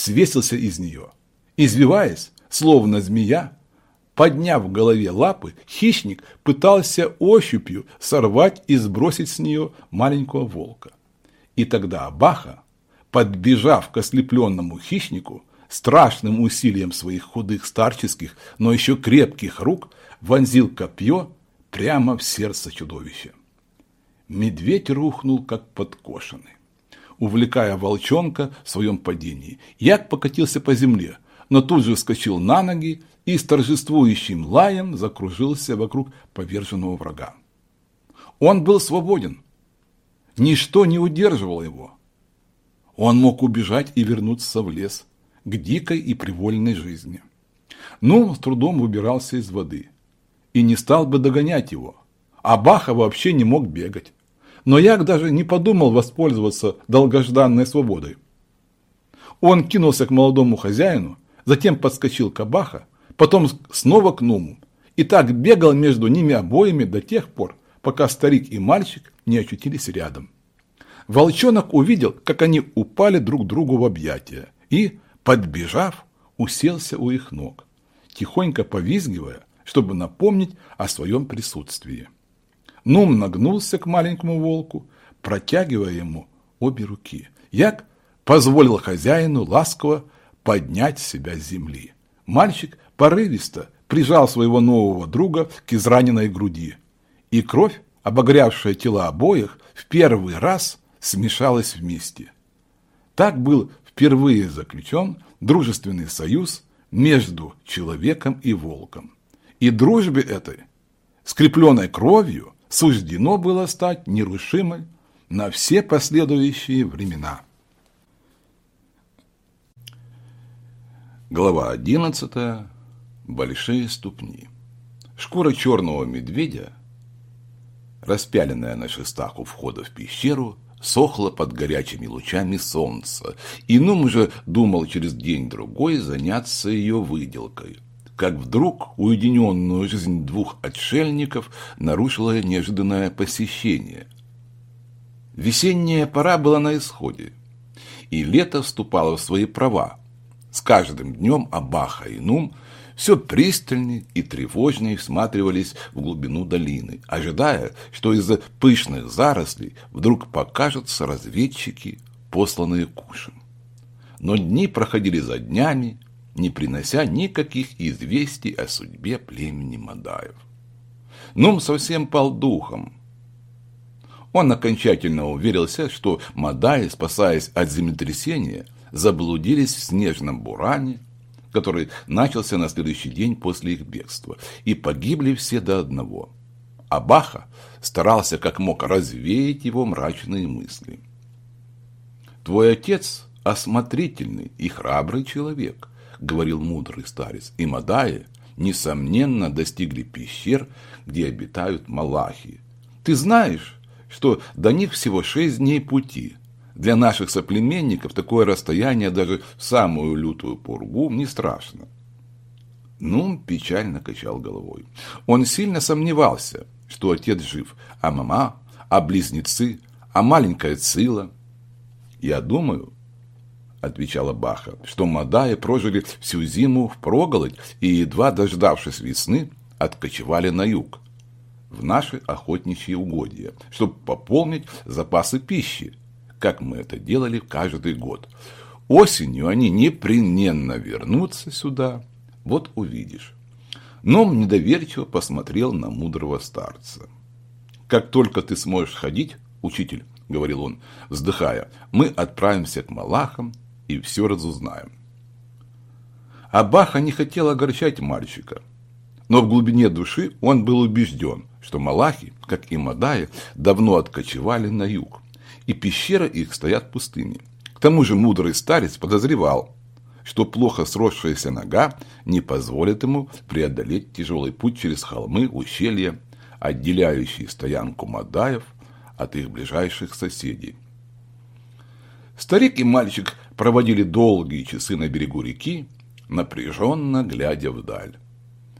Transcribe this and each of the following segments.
свесился из нее. Извиваясь, словно змея, подняв в голове лапы, хищник пытался ощупью сорвать и сбросить с нее маленького волка. И тогда Абаха, подбежав к ослепленному хищнику, страшным усилием своих худых старческих, но еще крепких рук, вонзил копье прямо в сердце чудовища. Медведь рухнул, как подкошенный, увлекая волчонка в своем падении. Як покатился по земле, но тут же вскочил на ноги и с торжествующим лаем закружился вокруг поверженного врага. Он был свободен. Ничто не удерживало его. Он мог убежать и вернуться в лес, к дикой и привольной жизни. Но с трудом выбирался из воды и не стал бы догонять его. А Баха вообще не мог бегать. Но Як даже не подумал воспользоваться долгожданной свободой. Он кинулся к молодому хозяину, затем подскочил к Абаха, потом снова к Нуму, и так бегал между ними обоими до тех пор, пока старик и мальчик не очутились рядом. Волчонок увидел, как они упали друг другу в объятия, и, подбежав, уселся у их ног, тихонько повизгивая, чтобы напомнить о своем присутствии. Нум нагнулся к маленькому волку, протягивая ему обе руки. Як позволил хозяину ласково поднять себя с земли. Мальчик порывисто прижал своего нового друга к израненной груди, и кровь, обогрявшая тела обоих, в первый раз смешалась вместе. Так был впервые заключен дружественный союз между человеком и волком. И дружбе этой, скрепленной кровью, суждено было стать нерушимой на все последующие времена. Глава 11. Большие ступни. Шкура черного медведя, распяленная на шестах у входа в пещеру, сохла под горячими лучами солнца, и Нум уже думал через день-другой заняться ее выделкой – как вдруг уединенную жизнь двух отшельников нарушило неожиданное посещение. Весенняя пора была на исходе, и лето вступало в свои права. С каждым днем Абаха и Нум все пристальнее и тревожнее всматривались в глубину долины, ожидая, что из-за пышных зарослей вдруг покажутся разведчики, посланные кушем. Но дни проходили за днями, не принося никаких известий о судьбе племени Мадаев. Нум совсем пал духом. Он окончательно уверился, что Мадаи, спасаясь от землетрясения, заблудились в снежном буране, который начался на следующий день после их бегства, и погибли все до одного. Абаха старался как мог развеять его мрачные мысли. «Твой отец осмотрительный и храбрый человек», говорил мудрый старец, и Мадаи, несомненно, достигли пещер, где обитают малахи. Ты знаешь, что до них всего шесть дней пути. Для наших соплеменников такое расстояние даже в самую лютую пургу не страшно. Нум печально качал головой. Он сильно сомневался, что отец жив, а мама, а близнецы, а маленькая Цила. Я думаю, – отвечала Баха, – что Мадаи прожили всю зиму в проголодь и, едва дождавшись весны, откочевали на юг, в наши охотничьи угодья, чтобы пополнить запасы пищи, как мы это делали каждый год. Осенью они непременно вернутся сюда, вот увидишь. Но недоверчиво посмотрел на мудрого старца. «Как только ты сможешь ходить, учитель, — говорил он, вздыхая, — мы отправимся к Малахам и все разузнаем. Абаха не хотел огорчать мальчика, но в глубине души он был убежден, что Малахи, как и Мадаи, давно откочевали на юг, и пещеры их стоят пустыми. К тому же мудрый старец подозревал, что плохо сросшаяся нога не позволит ему преодолеть тяжелый путь через холмы, ущелья, отделяющие стоянку Мадаев от их ближайших соседей. Старик и мальчик проводили долгие часы на берегу реки, напряженно глядя вдаль.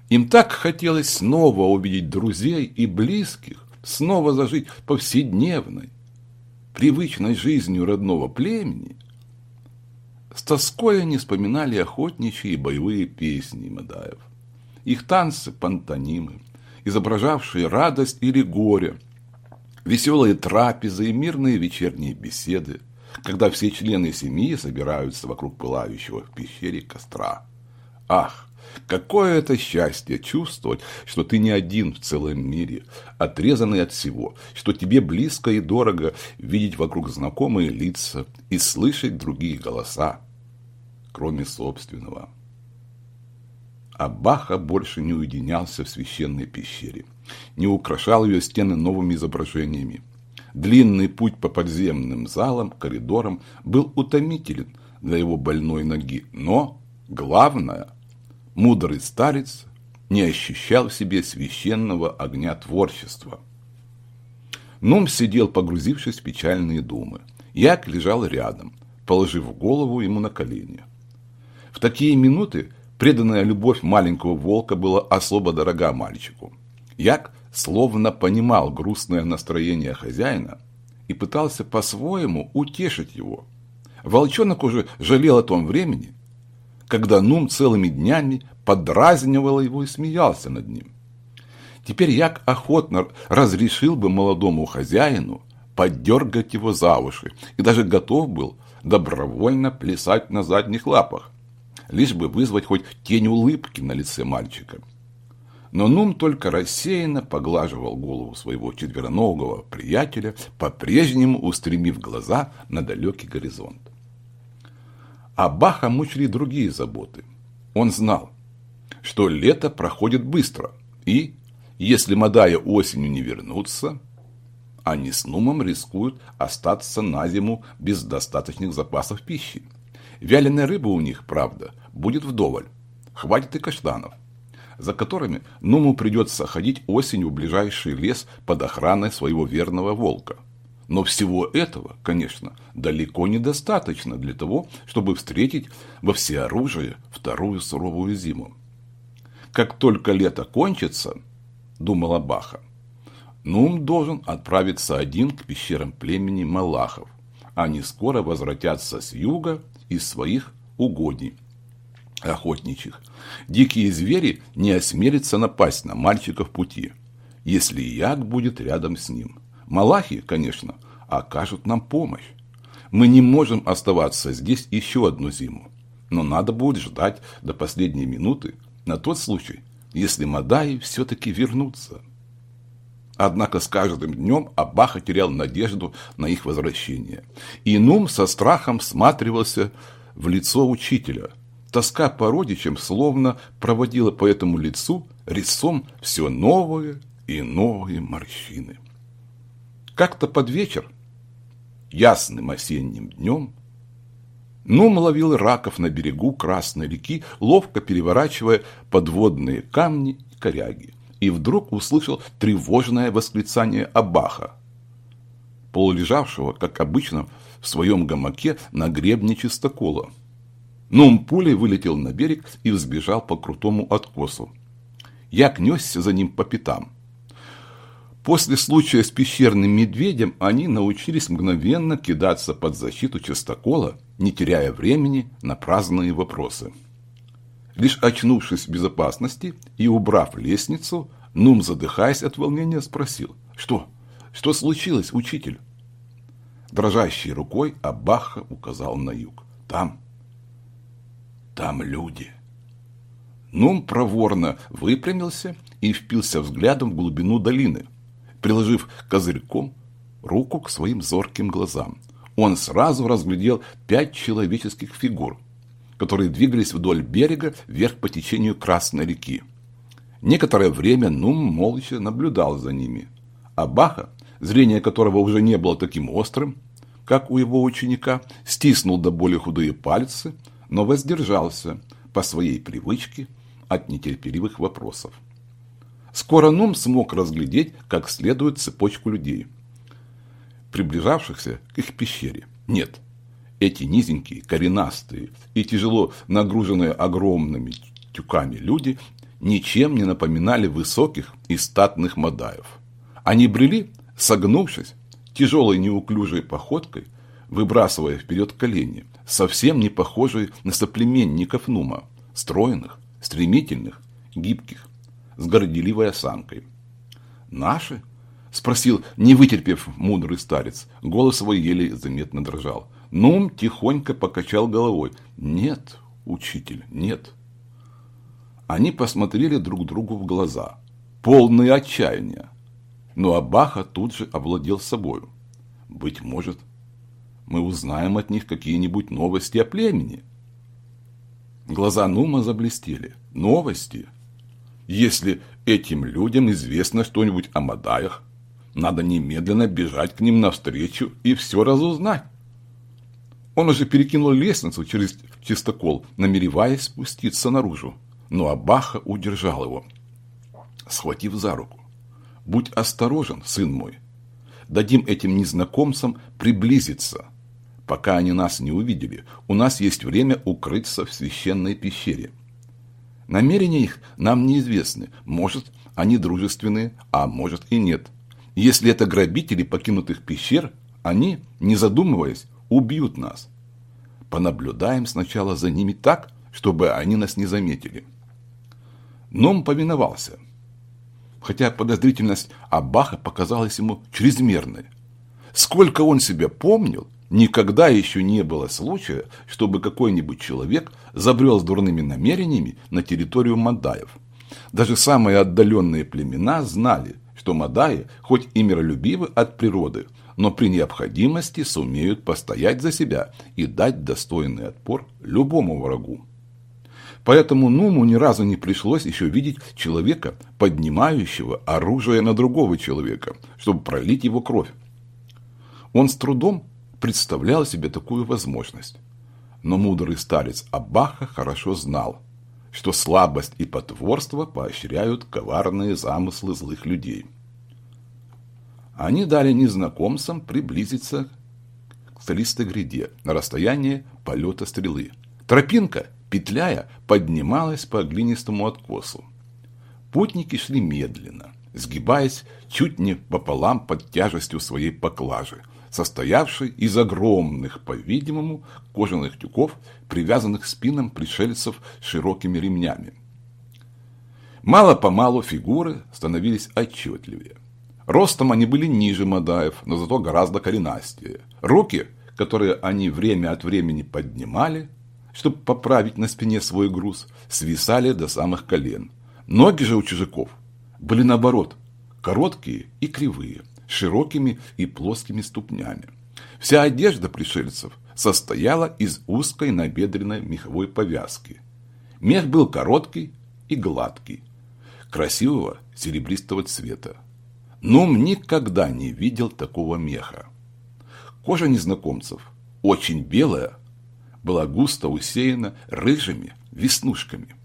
Им так хотелось снова увидеть друзей и близких, снова зажить повседневной, привычной жизнью родного племени. С тоской они вспоминали охотничьи и боевые песни Мадаев. Их танцы, пантонимы, изображавшие радость или горе, веселые трапезы и мирные вечерние беседы, когда все члены семьи собираются вокруг пылающего в пещере костра. Ах, Какое это счастье чувствовать, что ты не один в целом мире, отрезанный от всего, что тебе близко и дорого видеть вокруг знакомые лица и слышать другие голоса, кроме собственного. А Баха больше не уединялся в священной пещере, не украшал ее стены новыми изображениями. Длинный путь по подземным залам, коридорам был утомителен для его больной ноги, но главное – мудрый старец не ощущал в себе священного огня творчества. Нум сидел, погрузившись в печальные думы. Як лежал рядом, положив голову ему на колени. В такие минуты преданная любовь маленького волка была особо дорога мальчику. Як словно понимал грустное настроение хозяина и пытался по-своему утешить его. Волчонок уже жалел о том времени, когда Нум целыми днями подразнивал его и смеялся над ним. Теперь Як охотно разрешил бы молодому хозяину поддергать его за уши и даже готов был добровольно плясать на задних лапах, лишь бы вызвать хоть тень улыбки на лице мальчика. Но Нум только рассеянно поглаживал голову своего четвероногого приятеля, по-прежнему устремив глаза на далекий горизонт. А Баха мучили другие заботы. Он знал, что лето проходит быстро, и, если Мадая осенью не вернутся, они с Нумом рискуют остаться на зиму без достаточных запасов пищи. Вяленой рыбы у них, правда, будет вдоволь. Хватит и каштанов, за которыми Нуму придется ходить осенью в ближайший лес под охраной своего верного волка – но всего этого, конечно, далеко недостаточно для того, чтобы встретить во всеоружие вторую суровую зиму. Как только лето кончится, думала Баха, Нум должен отправиться один к пещерам племени Малахов. Они скоро возвратятся с юга из своих угодий охотничьих. Дикие звери не осмелятся напасть на мальчика в пути, если Як будет рядом с ним. Малахи, конечно, окажут нам помощь. Мы не можем оставаться здесь еще одну зиму, но надо будет ждать до последней минуты на тот случай, если Мадаи все-таки вернутся. Однако с каждым днем Абаха терял надежду на их возвращение. И Нум со страхом всматривался в лицо учителя. Тоска по родичам словно проводила по этому лицу резцом все новые и новые морщины. Как-то под вечер, ясным осенним днем, Нум ловил раков на берегу Красной реки, ловко переворачивая подводные камни и коряги. И вдруг услышал тревожное восклицание Абаха, полулежавшего, как обычно, в своем гамаке на гребне чистокола. Нум пулей вылетел на берег и взбежал по крутому откосу. Як несся за ним по пятам – После случая с пещерным медведем они научились мгновенно кидаться под защиту частокола, не теряя времени на праздные вопросы. Лишь очнувшись в безопасности и убрав лестницу, Нум, задыхаясь от волнения, спросил, «Что? Что случилось, учитель?» Дрожащей рукой Абаха указал на юг. «Там, там люди». Нум проворно выпрямился и впился взглядом в глубину долины – приложив козырьком руку к своим зорким глазам. Он сразу разглядел пять человеческих фигур, которые двигались вдоль берега вверх по течению Красной реки. Некоторое время Нум молча наблюдал за ними, а Баха, зрение которого уже не было таким острым, как у его ученика, стиснул до боли худые пальцы, но воздержался по своей привычке от нетерпеливых вопросов. Скоро Нум смог разглядеть как следует цепочку людей, приближавшихся к их пещере. Нет, эти низенькие, коренастые и тяжело нагруженные огромными тюками люди ничем не напоминали высоких и статных мадаев. Они брели, согнувшись, тяжелой неуклюжей походкой, выбрасывая вперед колени, совсем не похожие на соплеменников Нума, стройных, стремительных, гибких, с горделивой осанкой. «Наши?» – спросил, не вытерпев мудрый старец. Голос его еле заметно дрожал. Нум тихонько покачал головой. «Нет, учитель, нет». Они посмотрели друг другу в глаза, полные отчаяния. Но Абаха тут же овладел собою. Быть может, мы узнаем от них какие-нибудь новости о племени. Глаза Нума заблестели. Новости? Если этим людям известно что-нибудь о Мадаях, надо немедленно бежать к ним навстречу и все разузнать. Он уже перекинул лестницу через чистокол, намереваясь спуститься наружу, но Абаха удержал его, схватив за руку. «Будь осторожен, сын мой. Дадим этим незнакомцам приблизиться. Пока они нас не увидели, у нас есть время укрыться в священной пещере. Намерения их нам неизвестны. Может, они дружественные, а может и нет. Если это грабители покинутых пещер, они, не задумываясь, убьют нас. Понаблюдаем сначала за ними так, чтобы они нас не заметили. Ном повиновался, хотя подозрительность Абаха показалась ему чрезмерной. Сколько он себя помнил, никогда еще не было случая, чтобы какой-нибудь человек забрел с дурными намерениями на территорию Мадаев. Даже самые отдаленные племена знали, что Мадаи, хоть и миролюбивы от природы, но при необходимости сумеют постоять за себя и дать достойный отпор любому врагу. Поэтому Нуму ни разу не пришлось еще видеть человека, поднимающего оружие на другого человека, чтобы пролить его кровь. Он с трудом представлял себе такую возможность. Но мудрый старец Абаха хорошо знал, что слабость и потворство поощряют коварные замыслы злых людей. Они дали незнакомцам приблизиться к скалистой гряде на расстояние полета стрелы. Тропинка – петляя, поднималась по глинистому откосу. Путники шли медленно, сгибаясь чуть не пополам под тяжестью своей поклажи, состоявшей из огромных, по-видимому, кожаных тюков, привязанных спинам пришельцев широкими ремнями. Мало-помалу фигуры становились отчетливее. Ростом они были ниже Мадаев, но зато гораздо коренастее. Руки, которые они время от времени поднимали, чтобы поправить на спине свой груз, свисали до самых колен. Ноги же у чужаков были наоборот, короткие и кривые, широкими и плоскими ступнями. Вся одежда пришельцев состояла из узкой набедренной меховой повязки. Мех был короткий и гладкий, красивого серебристого цвета. Но никогда не видел такого меха. Кожа незнакомцев очень белая, была густо усеяна рыжими веснушками.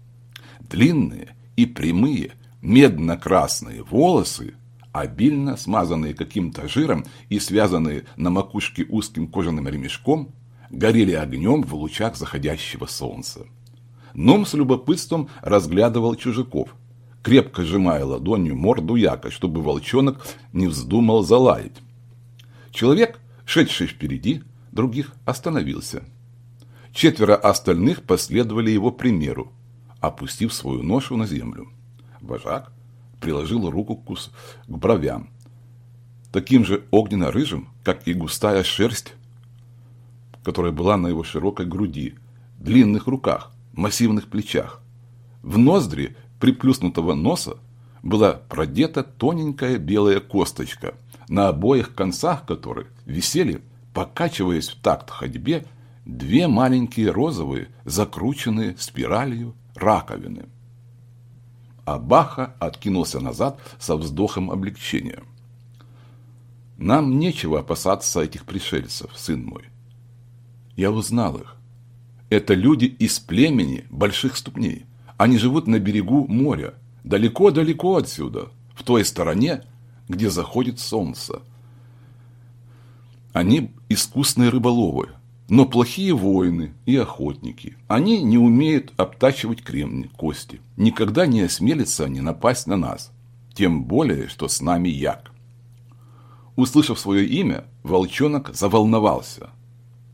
Длинные и прямые медно-красные волосы, обильно смазанные каким-то жиром и связанные на макушке узким кожаным ремешком, горели огнем в лучах заходящего солнца. Ном с любопытством разглядывал чужаков, крепко сжимая ладонью морду яка, чтобы волчонок не вздумал залаять. Человек, шедший впереди, других остановился – Четверо остальных последовали его примеру, опустив свою ношу на землю. Вожак приложил руку к, кус... к бровям, таким же огненно-рыжим, как и густая шерсть, которая была на его широкой груди, длинных руках, массивных плечах. В ноздри приплюснутого носа была продета тоненькая белая косточка, на обоих концах которой висели, покачиваясь в такт ходьбе, две маленькие розовые, закрученные спиралью раковины. А Баха откинулся назад со вздохом облегчения. «Нам нечего опасаться этих пришельцев, сын мой. Я узнал их. Это люди из племени больших ступней. Они живут на берегу моря, далеко-далеко отсюда, в той стороне, где заходит солнце. Они искусные рыболовы, но плохие воины и охотники. Они не умеют обтачивать кремни, кости. Никогда не осмелятся они напасть на нас. Тем более, что с нами як. Услышав свое имя, волчонок заволновался.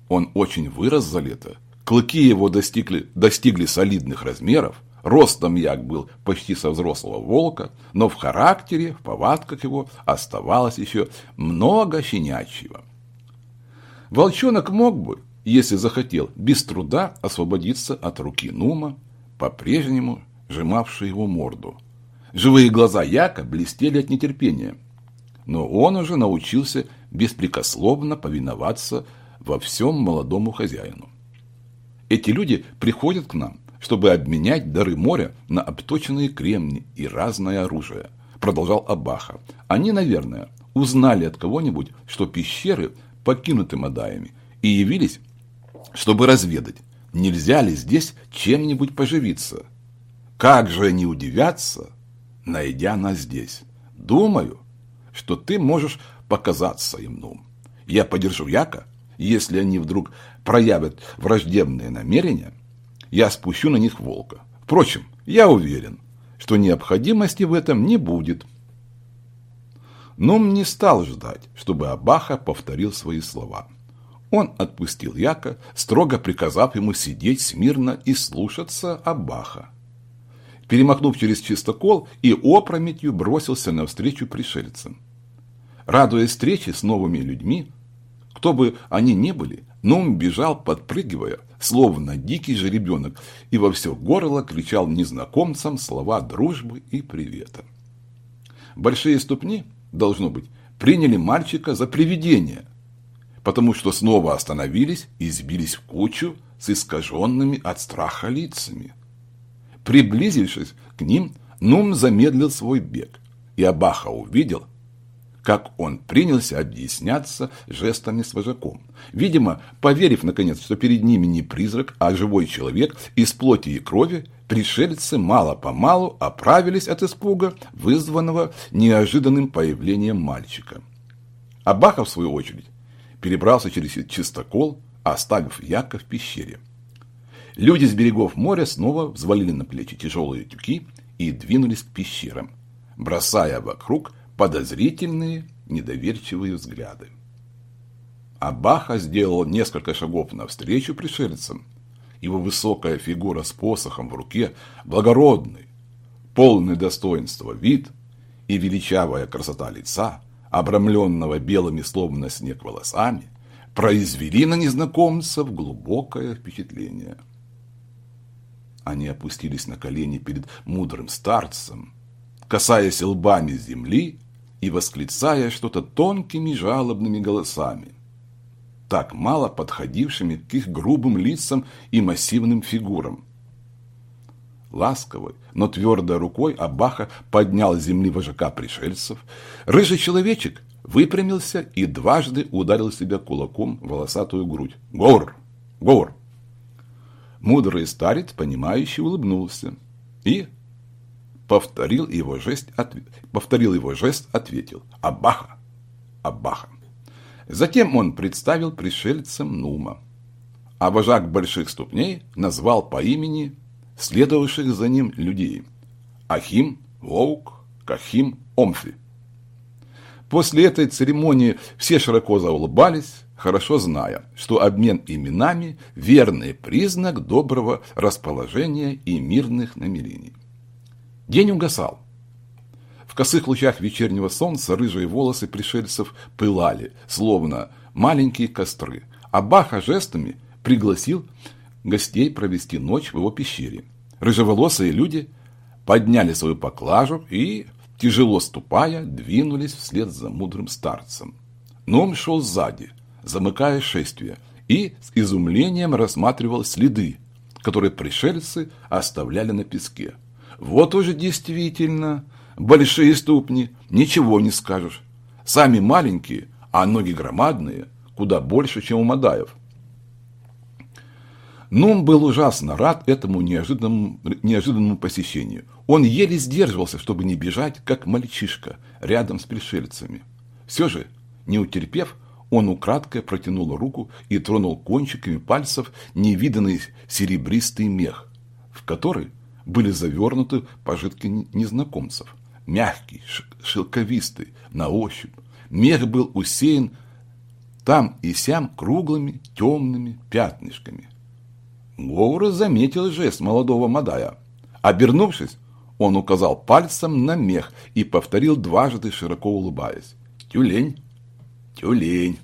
Он очень вырос за лето. Клыки его достигли, достигли солидных размеров. Ростом як был почти со взрослого волка, но в характере, в повадках его оставалось еще много щенячьего. Волчонок мог бы, если захотел, без труда освободиться от руки Нума, по-прежнему сжимавшей его морду. Живые глаза Яка блестели от нетерпения, но он уже научился беспрекословно повиноваться во всем молодому хозяину. Эти люди приходят к нам, чтобы обменять дары моря на обточенные кремни и разное оружие, продолжал Абаха. Они, наверное, узнали от кого-нибудь, что пещеры покинуты Мадаями, и явились, чтобы разведать, нельзя ли здесь чем-нибудь поживиться. Как же они удивятся, найдя нас здесь. Думаю, что ты можешь показаться им, ну. Я подержу Яка, если они вдруг проявят враждебные намерения, я спущу на них волка. Впрочем, я уверен, что необходимости в этом не будет. Нум не стал ждать, чтобы Абаха повторил свои слова. Он отпустил Яка, строго приказав ему сидеть смирно и слушаться Абаха. Перемахнув через чистокол и опрометью бросился навстречу пришельцам. Радуясь встрече с новыми людьми, кто бы они ни были, Нум бежал, подпрыгивая, словно дикий же ребенок, и во все горло кричал незнакомцам слова дружбы и привета. Большие ступни, должно быть, приняли мальчика за привидение, потому что снова остановились и сбились в кучу с искаженными от страха лицами. Приблизившись к ним, Нум замедлил свой бег, и Абаха увидел, как он принялся объясняться жестами с вожаком. Видимо, поверив, наконец, что перед ними не призрак, а живой человек из плоти и крови, пришельцы мало-помалу оправились от испуга, вызванного неожиданным появлением мальчика. Абаха, в свою очередь, перебрался через чистокол, оставив Яка в пещере. Люди с берегов моря снова взвалили на плечи тяжелые тюки и двинулись к пещерам, бросая вокруг подозрительные, недоверчивые взгляды. Абаха сделал несколько шагов навстречу пришельцам. Его высокая фигура с посохом в руке, благородный, полный достоинства вид и величавая красота лица, обрамленного белыми словно снег волосами, произвели на незнакомцев глубокое впечатление. Они опустились на колени перед мудрым старцем, касаясь лбами земли и восклицая что-то тонкими жалобными голосами, так мало подходившими к их грубым лицам и массивным фигурам. Ласковой, но твердой рукой Абаха поднял с земли вожака пришельцев. Рыжий человечек выпрямился и дважды ударил себя кулаком в волосатую грудь. «Гор! Гор!» Мудрый старец, понимающий, улыбнулся и повторил его жест, отв... повторил его жест, ответил «Абаха! Абаха!». Затем он представил пришельцам Нума, а вожак больших ступней назвал по имени следовавших за ним людей – Ахим, Воук, Кахим, Омфи. После этой церемонии все широко заулыбались, хорошо зная, что обмен именами – верный признак доброго расположения и мирных намерений. День угасал. В косых лучах вечернего солнца рыжие волосы пришельцев пылали, словно маленькие костры, а Баха жестами пригласил гостей провести ночь в его пещере. Рыжеволосые люди подняли свою поклажу и, тяжело ступая, двинулись вслед за мудрым старцем. Но он шел сзади, замыкая шествие, и с изумлением рассматривал следы, которые пришельцы оставляли на песке. Вот уже действительно большие ступни, ничего не скажешь. Сами маленькие, а ноги громадные, куда больше, чем у Мадаев. Нум был ужасно рад этому неожиданному, неожиданному посещению. Он еле сдерживался, чтобы не бежать, как мальчишка, рядом с пришельцами. Все же, не утерпев, он украдкой протянул руку и тронул кончиками пальцев невиданный серебристый мех, в который были завернуты пожитки незнакомцев. Мягкий, шелковистый, на ощупь. Мех был усеян там и сям круглыми темными пятнышками. Гоура заметил жест молодого Мадая. Обернувшись, он указал пальцем на мех и повторил дважды, широко улыбаясь. «Тюлень! Тюлень!»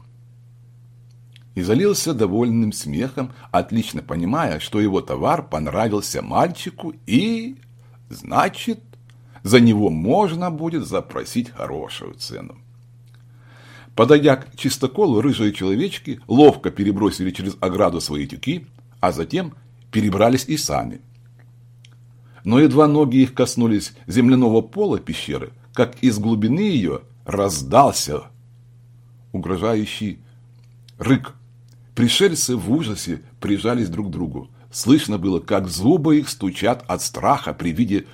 И залился довольным смехом, отлично понимая, что его товар понравился мальчику и... Значит, за него можно будет запросить хорошую цену. Подойдя к чистоколу, рыжие человечки ловко перебросили через ограду свои тюки, а затем перебрались и сами. Но едва ноги их коснулись земляного пола пещеры, как из глубины ее раздался угрожающий рык. Пришельцы в ужасе прижались друг к другу. Слышно было, как зубы их стучат от страха при виде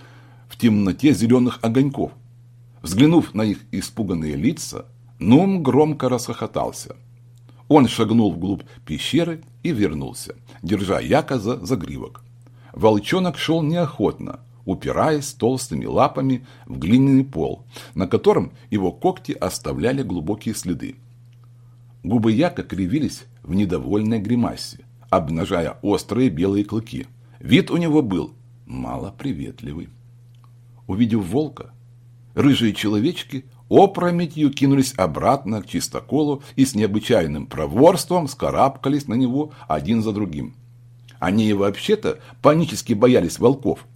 в темноте зеленых огоньков. Взглянув на их испуганные лица, Нум громко расхохотался. Он шагнул вглубь пещеры и вернулся, держа Яка за загривок. Волчонок шел неохотно, упираясь толстыми лапами в глиняный пол, на котором его когти оставляли глубокие следы. Губы Яка кривились в недовольной гримасе, обнажая острые белые клыки. Вид у него был малоприветливый. Увидев волка, рыжие человечки опрометью кинулись обратно к чистоколу и с необычайным проворством скарабкались на него один за другим. Они вообще-то панически боялись волков.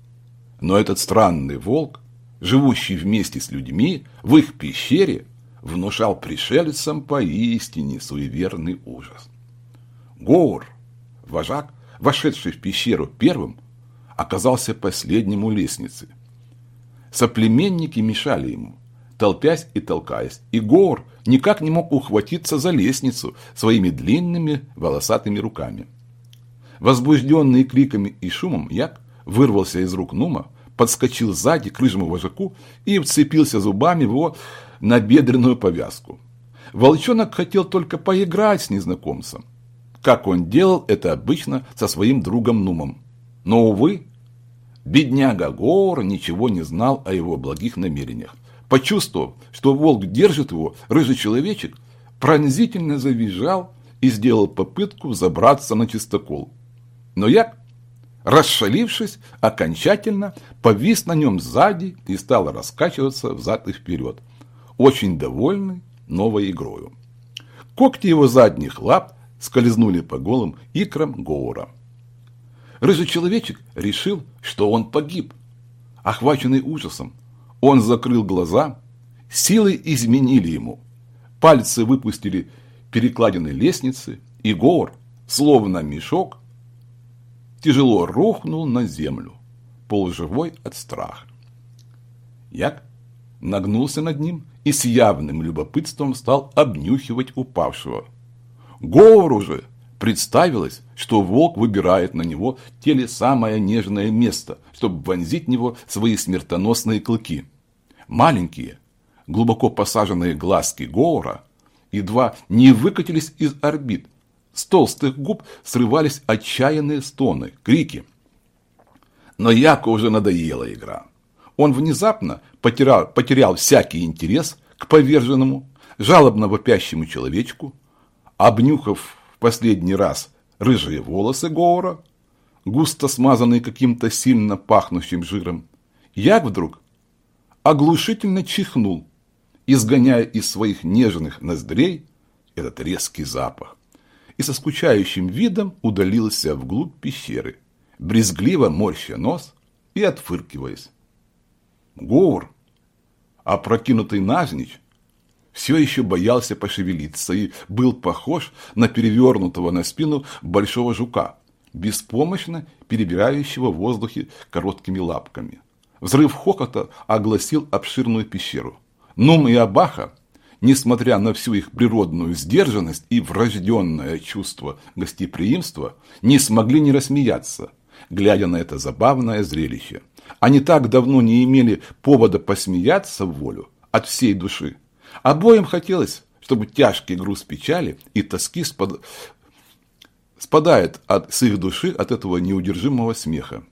Но этот странный волк, живущий вместе с людьми в их пещере, внушал пришельцам поистине суеверный ужас. Гоур, вожак, вошедший в пещеру первым, оказался последним у лестницы. Соплеменники мешали ему толпясь и толкаясь, и Гор никак не мог ухватиться за лестницу своими длинными волосатыми руками. Возбужденный криками и шумом, Як вырвался из рук Нума, подскочил сзади к рыжему вожаку и вцепился зубами в его набедренную повязку. Волчонок хотел только поиграть с незнакомцем, как он делал это обычно со своим другом Нумом. Но, увы, бедняга Гор ничего не знал о его благих намерениях. Почувствовав, что волк держит его, рыжий человечек пронзительно завизжал и сделал попытку забраться на чистокол. Но я, расшалившись, окончательно повис на нем сзади и стал раскачиваться взад и вперед, очень довольный новой игрою. Когти его задних лап скользнули по голым икрам Гоура. Рыжий человечек решил, что он погиб. Охваченный ужасом, он закрыл глаза, силы изменили ему. Пальцы выпустили перекладины лестницы, и Гор, словно мешок, тяжело рухнул на землю, полуживой от страха. Як нагнулся над ним и с явным любопытством стал обнюхивать упавшего. Говору же представилось, что волк выбирает на него теле самое нежное место, чтобы вонзить в него свои смертоносные клыки. Маленькие, глубоко посаженные глазки Гоура едва не выкатились из орбит. С толстых губ срывались отчаянные стоны, крики. Но Яку уже надоела игра. Он внезапно потерял, потерял всякий интерес к поверженному, жалобно вопящему человечку, обнюхав в последний раз рыжие волосы Гоура, густо смазанные каким-то сильно пахнущим жиром, Як вдруг оглушительно чихнул, изгоняя из своих нежных ноздрей этот резкий запах, и со скучающим видом удалился вглубь пещеры, брезгливо морща нос и отфыркиваясь. Говор, опрокинутый навзничь, все еще боялся пошевелиться и был похож на перевернутого на спину большого жука, беспомощно перебирающего в воздухе короткими лапками. Взрыв хохота огласил обширную пещеру. Нум и Абаха, несмотря на всю их природную сдержанность и врожденное чувство гостеприимства, не смогли не рассмеяться, глядя на это забавное зрелище. Они так давно не имели повода посмеяться в волю от всей души. Обоим хотелось, чтобы тяжкий груз печали и тоски спад... спадает от, с их души от этого неудержимого смеха.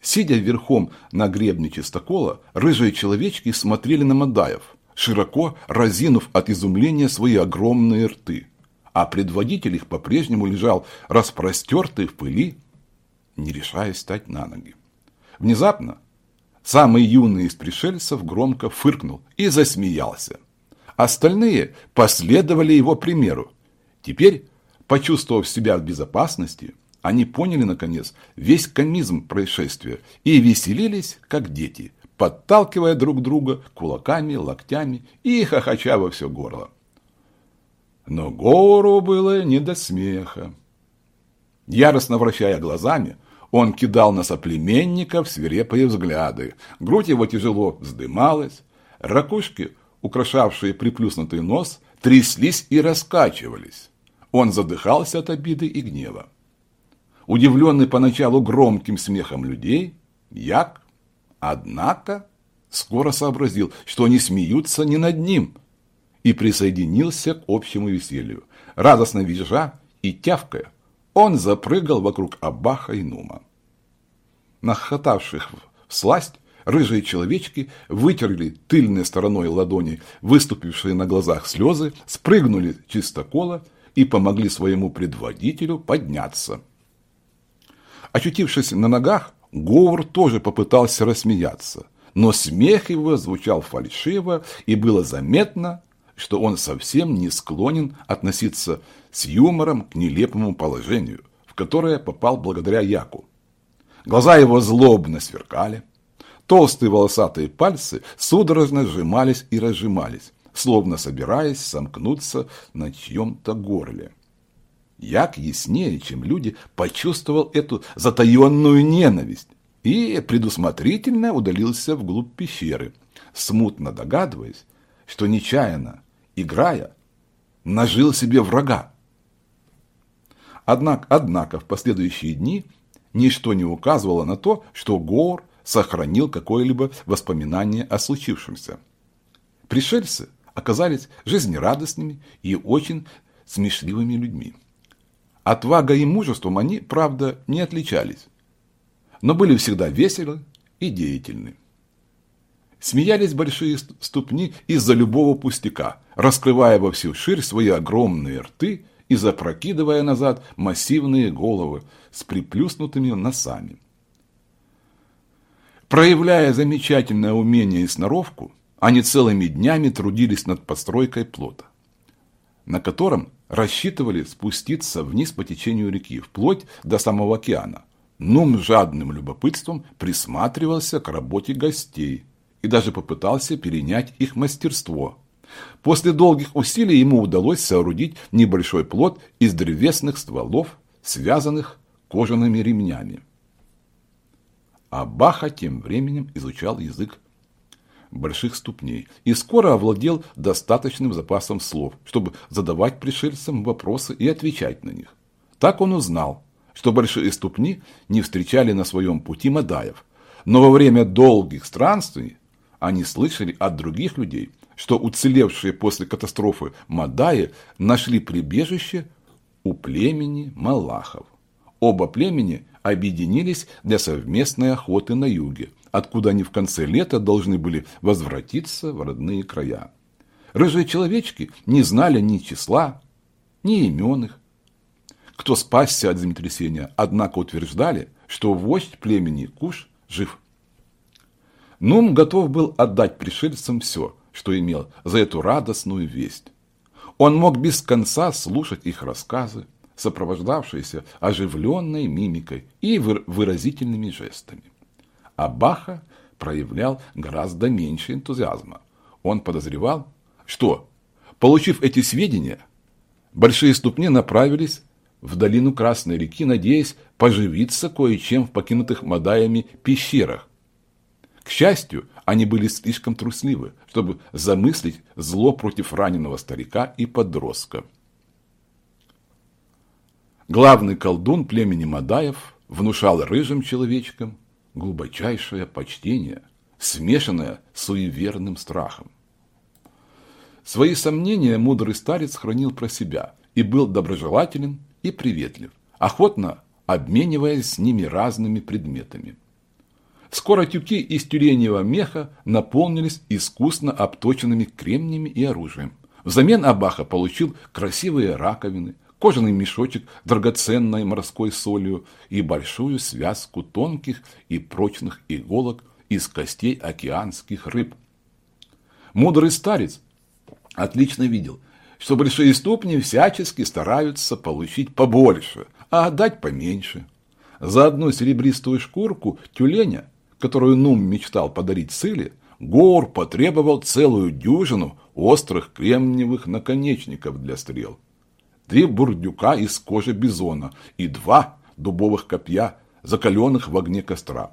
Сидя верхом на гребне чистокола, рыжие человечки смотрели на Мадаев, широко разинув от изумления свои огромные рты. а предводитель их по-прежнему лежал распростертый в пыли, не решаясь встать на ноги. Внезапно самый юный из пришельцев громко фыркнул и засмеялся. Остальные последовали его примеру. Теперь, почувствовав себя в безопасности, они поняли, наконец, весь комизм происшествия и веселились, как дети, подталкивая друг друга кулаками, локтями и хохоча во все горло. Но Гору было не до смеха. Яростно вращая глазами, он кидал на соплеменников свирепые взгляды. Грудь его тяжело вздымалась, ракушки, украшавшие приплюснутый нос, тряслись и раскачивались. Он задыхался от обиды и гнева. Удивленный поначалу громким смехом людей, Як, однако, скоро сообразил, что они смеются не над ним, и присоединился к общему веселью. Радостно визжа и тявкая, он запрыгал вокруг Абаха и Нума. Нахотавших в сласть, рыжие человечки вытерли тыльной стороной ладони выступившие на глазах слезы, спрыгнули чистокола и помогли своему предводителю подняться. Очутившись на ногах, Говор тоже попытался рассмеяться, но смех его звучал фальшиво, и было заметно, что он совсем не склонен относиться с юмором к нелепому положению, в которое попал благодаря Яку. Глаза его злобно сверкали, толстые волосатые пальцы судорожно сжимались и разжимались, словно собираясь сомкнуться на чьем-то горле. Як яснее, чем люди, почувствовал эту затаенную ненависть и предусмотрительно удалился вглубь пещеры, смутно догадываясь, что нечаянно играя, нажил себе врага. Однако, однако в последующие дни ничто не указывало на то, что Гор сохранил какое-либо воспоминание о случившемся. Пришельцы оказались жизнерадостными и очень смешливыми людьми. Отвагой и мужеством они, правда, не отличались, но были всегда веселы и деятельны. Смеялись большие ступни из-за любого пустяка, раскрывая во всю ширь свои огромные рты и запрокидывая назад массивные головы с приплюснутыми носами. Проявляя замечательное умение и сноровку, они целыми днями трудились над постройкой плота, на котором рассчитывали спуститься вниз по течению реки, вплоть до самого океана. Нум жадным любопытством присматривался к работе гостей – и даже попытался перенять их мастерство. После долгих усилий ему удалось соорудить небольшой плод из древесных стволов, связанных кожаными ремнями. А Баха тем временем изучал язык больших ступней и скоро овладел достаточным запасом слов, чтобы задавать пришельцам вопросы и отвечать на них. Так он узнал, что большие ступни не встречали на своем пути Мадаев, но во время долгих странствий они слышали от других людей, что уцелевшие после катастрофы Мадаи нашли прибежище у племени Малахов. Оба племени объединились для совместной охоты на юге, откуда они в конце лета должны были возвратиться в родные края. Рыжие человечки не знали ни числа, ни имен их. Кто спасся от землетрясения, однако утверждали, что вождь племени Куш жив. Нум готов был отдать пришельцам все, что имел, за эту радостную весть. Он мог без конца слушать их рассказы, сопровождавшиеся оживленной мимикой и выразительными жестами. А Баха проявлял гораздо меньше энтузиазма. Он подозревал, что, получив эти сведения, большие ступни направились в долину Красной реки, надеясь поживиться кое-чем в покинутых Мадаями пещерах, к счастью, они были слишком трусливы, чтобы замыслить зло против раненого старика и подростка. Главный колдун племени Мадаев внушал рыжим человечкам глубочайшее почтение, смешанное с суеверным страхом. Свои сомнения мудрый старец хранил про себя и был доброжелателен и приветлив, охотно обмениваясь с ними разными предметами. Скоро тюки из тюленевого меха наполнились искусно обточенными кремнями и оружием. Взамен Абаха получил красивые раковины, кожаный мешочек драгоценной морской солью и большую связку тонких и прочных иголок из костей океанских рыб. Мудрый старец отлично видел, что большие ступни всячески стараются получить побольше, а отдать поменьше. За одну серебристую шкурку тюленя, которую Нум мечтал подарить Сыле, Гор потребовал целую дюжину острых кремниевых наконечников для стрел, три бурдюка из кожи бизона и два дубовых копья, закаленных в огне костра.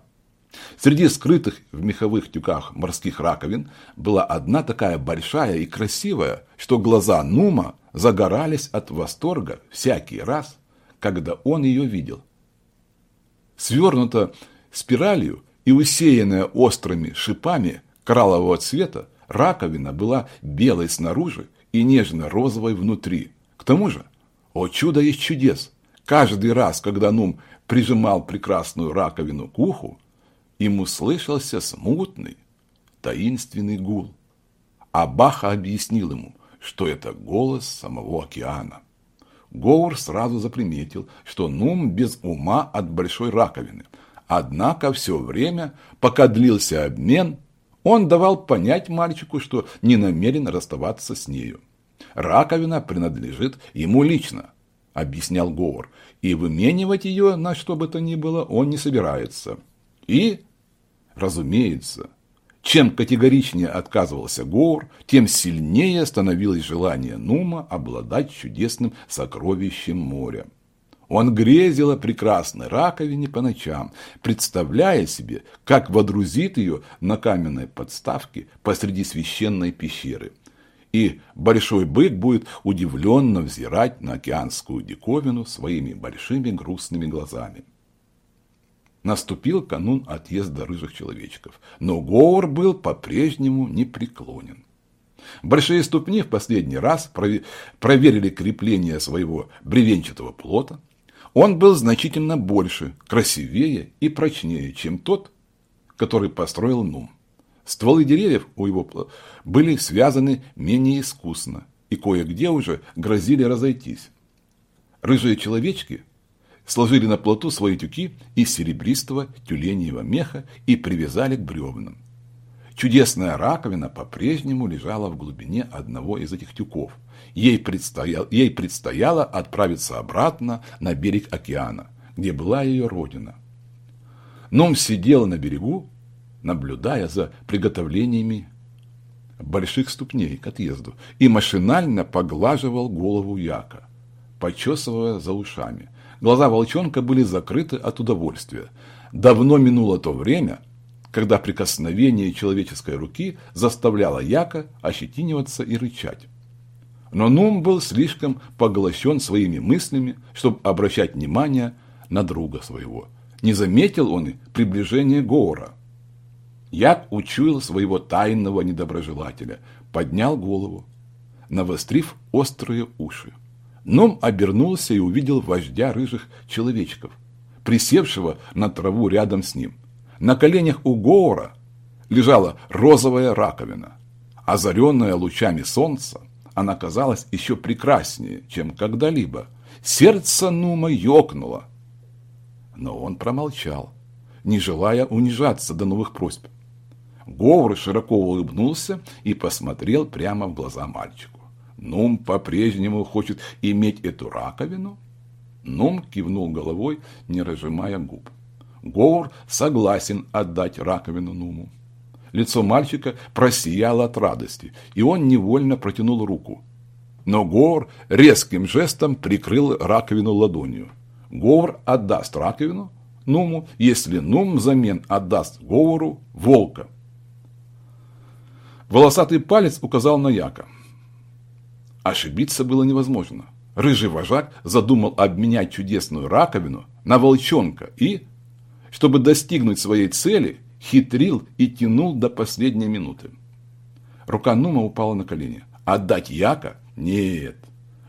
Среди скрытых в меховых тюках морских раковин была одна такая большая и красивая, что глаза Нума загорались от восторга всякий раз, когда он ее видел. Свернута спиралью и усеянная острыми шипами кораллового цвета, раковина была белой снаружи и нежно-розовой внутри. К тому же, о чудо есть чудес, каждый раз, когда Нум прижимал прекрасную раковину к уху, ему слышался смутный, таинственный гул. А Баха объяснил ему, что это голос самого океана. Гоур сразу заприметил, что Нум без ума от большой раковины. Однако все время, пока длился обмен, он давал понять мальчику, что не намерен расставаться с нею. Раковина принадлежит ему лично, объяснял Гоур, и выменивать ее на что бы то ни было он не собирается. И Разумеется, чем категоричнее отказывался Гор, тем сильнее становилось желание Нума обладать чудесным сокровищем моря. Он грезил о прекрасной раковине по ночам, представляя себе, как водрузит ее на каменной подставке посреди священной пещеры. И большой бык будет удивленно взирать на океанскую диковину своими большими грустными глазами. Наступил канун отъезда рыжих человечков, но Гоур был по-прежнему непреклонен. Большие ступни в последний раз проверили крепление своего бревенчатого плота. Он был значительно больше, красивее и прочнее, чем тот, который построил Нум. Стволы деревьев у его были связаны менее искусно и кое-где уже грозили разойтись. Рыжие человечки сложили на плоту свои тюки из серебристого тюленьего меха и привязали к бревнам. Чудесная раковина по-прежнему лежала в глубине одного из этих тюков. Ей, предстоял, ей предстояло отправиться обратно на берег океана, где была ее родина. Ном сидел на берегу, наблюдая за приготовлениями больших ступней к отъезду, и машинально поглаживал голову Яка, почесывая за ушами. Глаза волчонка были закрыты от удовольствия. Давно минуло то время, когда прикосновение человеческой руки заставляло Яка ощетиниваться и рычать. Но Нум был слишком поглощен своими мыслями, чтобы обращать внимание на друга своего. Не заметил он и приближение Гоора. Як учуял своего тайного недоброжелателя, поднял голову, навострив острые уши. Ном обернулся и увидел вождя рыжих человечков, присевшего на траву рядом с ним. На коленях у Гоора лежала розовая раковина. Озаренная лучами солнца, она казалась еще прекраснее, чем когда-либо. Сердце Нума ёкнуло. Но он промолчал, не желая унижаться до новых просьб. Говор широко улыбнулся и посмотрел прямо в глаза мальчику. Нум по-прежнему хочет иметь эту раковину? Нум кивнул головой, не разжимая губ. Говор согласен отдать раковину Нуму. Лицо мальчика просияло от радости, и он невольно протянул руку. Но Говор резким жестом прикрыл раковину ладонью. Говор отдаст раковину Нуму, если Нум взамен отдаст Говору волка. Волосатый палец указал на Яка. Ошибиться было невозможно. Рыжий вожак задумал обменять чудесную раковину на волчонка и, чтобы достигнуть своей цели, хитрил и тянул до последней минуты. Рука Нума упала на колени. Отдать Яка? Нет.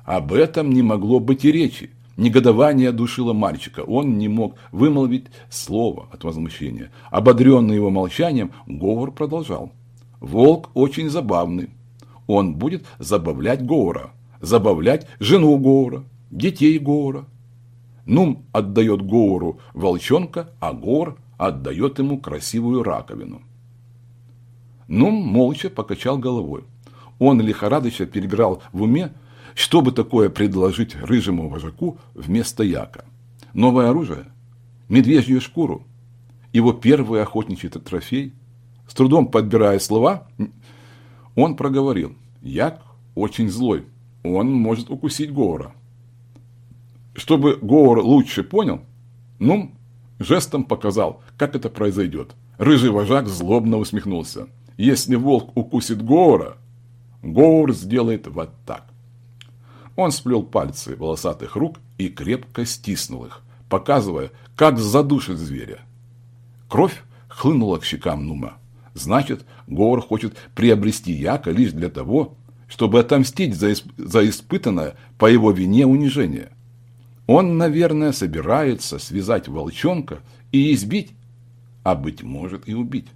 Об этом не могло быть и речи. Негодование душило мальчика. Он не мог вымолвить слово от возмущения. Ободренный его молчанием, говор продолжал. Волк очень забавный. он будет забавлять Гора, забавлять жену Гора, детей Гора. Нум отдает Гоуру волчонка, а Гор отдает ему красивую раковину. Нум молча покачал головой. Он лихорадочно перебирал в уме, чтобы такое предложить рыжему вожаку вместо яка. Новое оружие, медвежью шкуру, его первый охотничий трофей. С трудом подбирая слова, он проговорил. Як очень злой, он может укусить Гора. Чтобы Гор лучше понял, Нум жестом показал, как это произойдет. Рыжий вожак злобно усмехнулся. Если волк укусит Гора, Гоур сделает вот так. Он сплел пальцы волосатых рук и крепко стиснул их, показывая, как задушит зверя. Кровь хлынула к щекам Нума. Значит, Гоур хочет приобрести Яка лишь для того, чтобы отомстить за, исп... за испытанное по его вине унижение. Он, наверное, собирается связать волчонка и избить, а, быть может, и убить.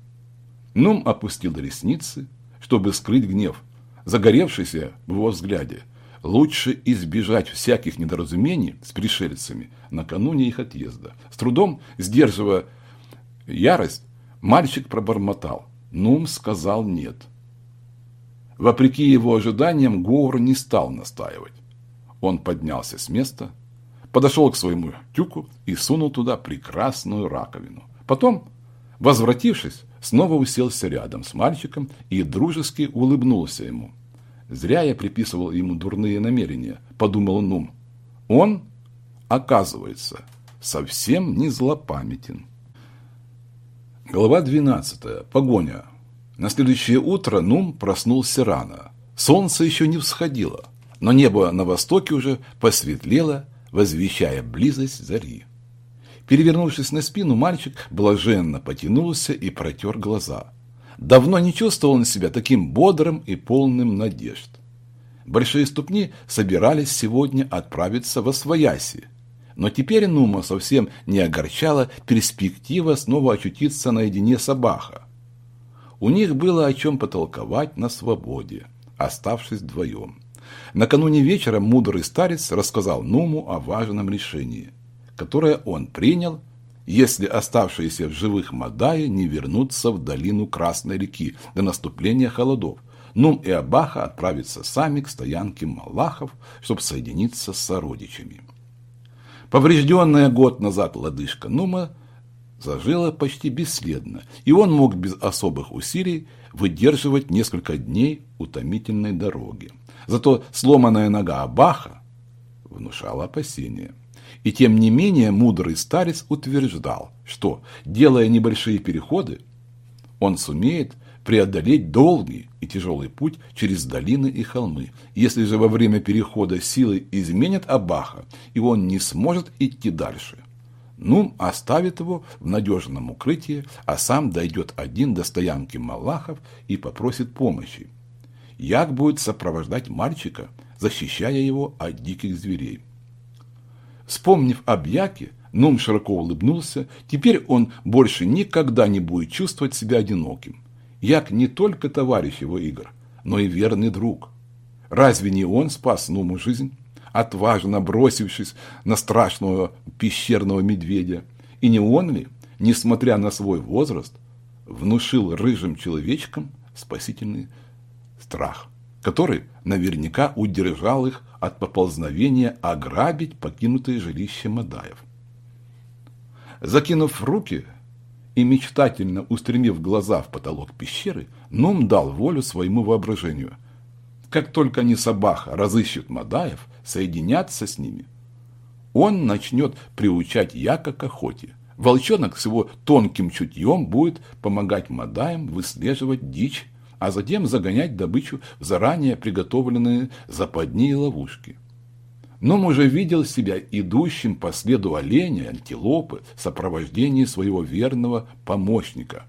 Нум опустил ресницы, чтобы скрыть гнев, загоревшийся в его взгляде. Лучше избежать всяких недоразумений с пришельцами накануне их отъезда. С трудом сдерживая ярость, мальчик пробормотал. Нум сказал нет. Вопреки его ожиданиям, Гоур не стал настаивать. Он поднялся с места, подошел к своему тюку и сунул туда прекрасную раковину. Потом, возвратившись, снова уселся рядом с мальчиком и дружески улыбнулся ему. Зря я приписывал ему дурные намерения, подумал Нум. Он, оказывается, совсем не злопамятен. Глава 12. Погоня. На следующее утро Нум проснулся рано. Солнце еще не всходило, но небо на востоке уже посветлело, возвещая близость зари. Перевернувшись на спину, мальчик блаженно потянулся и протер глаза. Давно не чувствовал он себя таким бодрым и полным надежд. Большие ступни собирались сегодня отправиться во Свояси, но теперь Нума совсем не огорчала перспектива снова очутиться наедине с Абаха. У них было о чем потолковать на свободе, оставшись вдвоем. Накануне вечера мудрый старец рассказал Нуму о важном решении, которое он принял, если оставшиеся в живых Мадаи не вернутся в долину Красной реки до наступления холодов. Нум и Абаха отправятся сами к стоянке Малахов, чтобы соединиться с сородичами. Поврежденная год назад лодыжка Нума зажила почти бесследно, и он мог без особых усилий выдерживать несколько дней утомительной дороги. Зато сломанная нога Абаха внушала опасения. И тем не менее мудрый старец утверждал, что, делая небольшие переходы, он сумеет преодолеть долгий и тяжелый путь через долины и холмы. Если же во время перехода силы изменят Абаха, и он не сможет идти дальше, Нум оставит его в надежном укрытии, а сам дойдет один до стоянки Малахов и попросит помощи. Як будет сопровождать мальчика, защищая его от диких зверей. Вспомнив об Яке, Нум широко улыбнулся. Теперь он больше никогда не будет чувствовать себя одиноким. Як не только товарищ его игр, но и верный друг. Разве не он спас Нуму жизнь, отважно бросившись на страшного пещерного медведя? И не он ли, несмотря на свой возраст, внушил рыжим человечкам спасительный страх, который наверняка удержал их от поползновения ограбить покинутые жилища Мадаев. Закинув руки и мечтательно устремив глаза в потолок пещеры, Ном дал волю своему воображению. Как только они собака разыщут Мадаев, соединятся с ними, он начнет приучать Яка к охоте. Волчонок с его тонким чутьем будет помогать Мадаям выслеживать дичь а затем загонять добычу в заранее приготовленные западни и ловушки. Но уже видел себя идущим по следу оленя, антилопы в сопровождении своего верного помощника.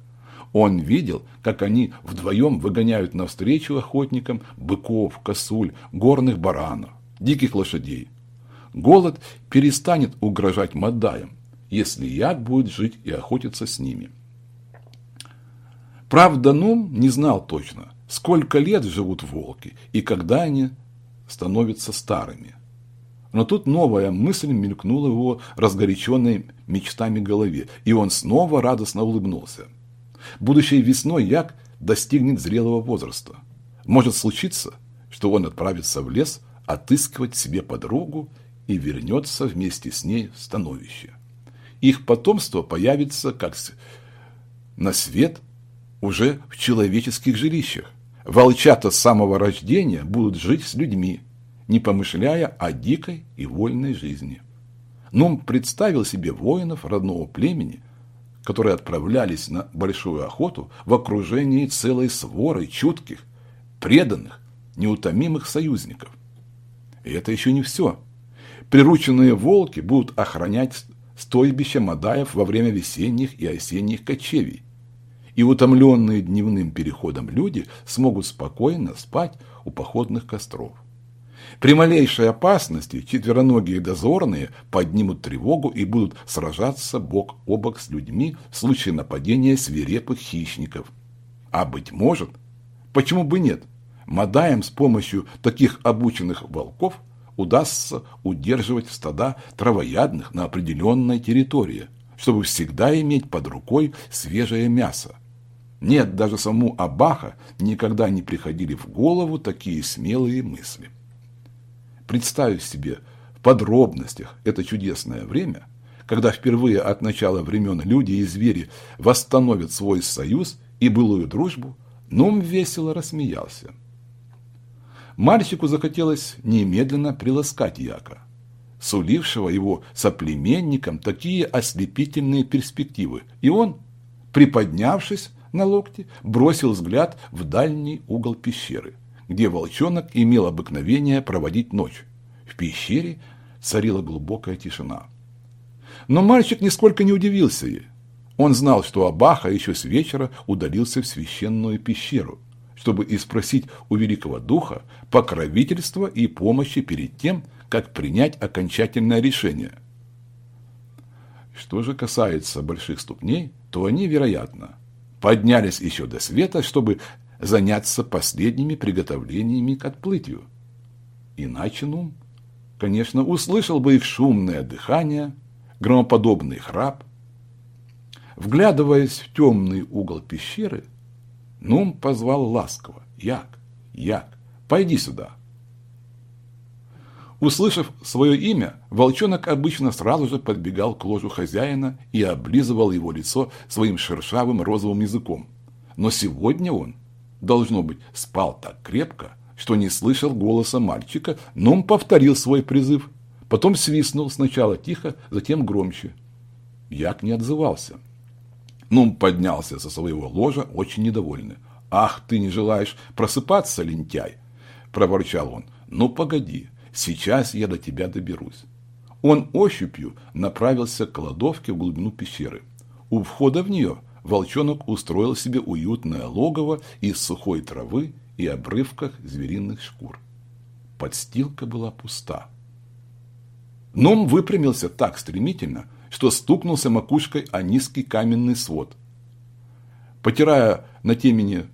Он видел, как они вдвоем выгоняют навстречу охотникам быков, косуль, горных баранов, диких лошадей. Голод перестанет угрожать Мадаям, если Як будет жить и охотиться с ними. Правда, Нум не знал точно, сколько лет живут волки и когда они становятся старыми. Но тут новая мысль мелькнула в его разгоряченной мечтами голове, и он снова радостно улыбнулся. Будущей весной Як достигнет зрелого возраста. Может случиться, что он отправится в лес отыскивать себе подругу и вернется вместе с ней в становище. Их потомство появится как на свет уже в человеческих жилищах. Волчата с самого рождения будут жить с людьми, не помышляя о дикой и вольной жизни. Ном представил себе воинов родного племени, которые отправлялись на большую охоту в окружении целой своры чутких, преданных, неутомимых союзников. И это еще не все. Прирученные волки будут охранять стойбища Мадаев во время весенних и осенних кочевий. И утомленные дневным переходом люди смогут спокойно спать у походных костров. При малейшей опасности четвероногие дозорные поднимут тревогу и будут сражаться бок о бок с людьми в случае нападения свирепых хищников. А быть может, почему бы нет, Мадаям с помощью таких обученных волков удастся удерживать стада травоядных на определенной территории, чтобы всегда иметь под рукой свежее мясо. Нет, даже саму Абаха никогда не приходили в голову такие смелые мысли. Представив себе в подробностях это чудесное время, когда впервые от начала времен люди и звери восстановят свой союз и былую дружбу, Нум весело рассмеялся. Мальчику захотелось немедленно приласкать Яка, сулившего его соплеменникам такие ослепительные перспективы, и он, приподнявшись на локте, бросил взгляд в дальний угол пещеры – где волчонок имел обыкновение проводить ночь. В пещере царила глубокая тишина. Но мальчик нисколько не удивился ей. Он знал, что Абаха еще с вечера удалился в священную пещеру, чтобы испросить у великого духа покровительства и помощи перед тем, как принять окончательное решение. Что же касается больших ступней, то они, вероятно, поднялись еще до света, чтобы заняться последними приготовлениями к отплытию. Иначе, ну, конечно, услышал бы их шумное дыхание, громоподобный храп. Вглядываясь в темный угол пещеры, Нум позвал ласково «Як, Як, пойди сюда». Услышав свое имя, волчонок обычно сразу же подбегал к ложу хозяина и облизывал его лицо своим шершавым розовым языком. Но сегодня он должно быть, спал так крепко, что не слышал голоса мальчика, но он повторил свой призыв. Потом свистнул сначала тихо, затем громче. Як не отзывался. Нум поднялся со своего ложа, очень недовольный. «Ах, ты не желаешь просыпаться, лентяй!» – проворчал он. «Ну, погоди, сейчас я до тебя доберусь». Он ощупью направился к кладовке в глубину пещеры. У входа в нее волчонок устроил себе уютное логово из сухой травы и обрывках звериных шкур. Подстилка была пуста. Ном выпрямился так стремительно, что стукнулся макушкой о низкий каменный свод. Потирая на темени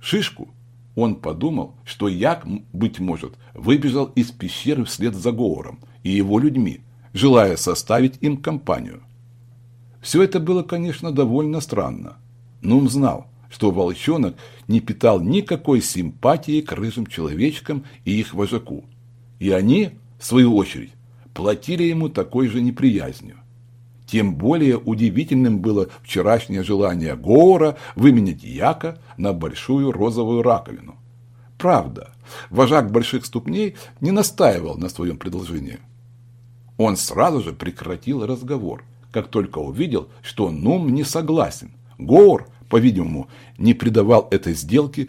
шишку, он подумал, что Як, быть может, выбежал из пещеры вслед за Говором и его людьми, желая составить им компанию. Все это было, конечно, довольно странно. Но он знал, что волчонок не питал никакой симпатии к рыжим человечкам и их вожаку. И они, в свою очередь, платили ему такой же неприязнью. Тем более удивительным было вчерашнее желание Гоура выменять Яка на большую розовую раковину. Правда, вожак больших ступней не настаивал на своем предложении. Он сразу же прекратил разговор – как только увидел, что Нум не согласен. Гоур, по-видимому, не придавал этой сделке